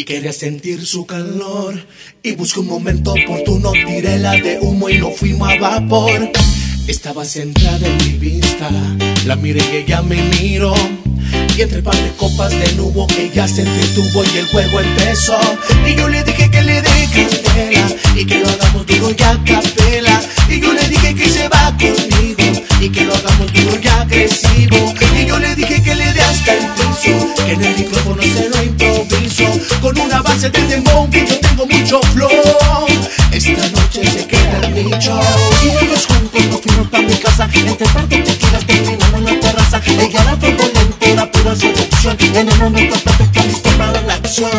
y quería sentir su calor. Y busqué un momento oportuno, tiré la de humo y no fuimos a vapor. Estaba centrada en mi vista, la miré y ella me miró. Y entre par de copas de nubo ella se entretuvo y el juego empezó. Y yo le dije que le dé candela y que lo hagamos duro y base de dembow que yo tengo mucho flow. Esta noche se queda en mi show. Y ellos juntos nos fuimos pa' mi casa Entre de tequilas terminamos en la terraza Ella fuego lento, era pura seducción En el momento perfecto listo para la acción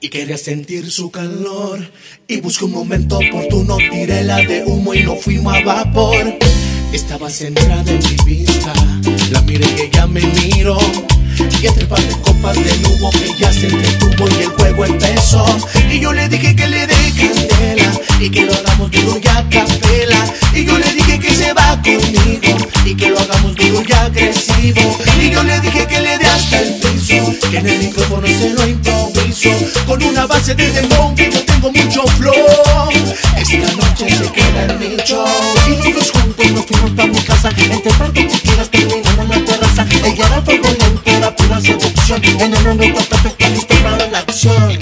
y quería sentir su calor. Y busqué un momento oportuno, tiré la de humo y no fuimos a vapor. Estaba centrada en mi vista, la miré y ella me miró. Y entre par de copas de nubo ella se entretuvo y el juego empezó. Y yo le dije que le dé candela que lo hagamos duro y yo le dije que le dé hasta el piso, que en el micrófono se lo improviso. Con una base de dembow que yo tengo mucho flow. Esta noche se queda en mi show. Y nosotros juntos nos fuimos pa' mi casa Entre par de tequilas terminamos la terraza Ella era fuego lento, era pura seducción En el momento perfecto listo para la acción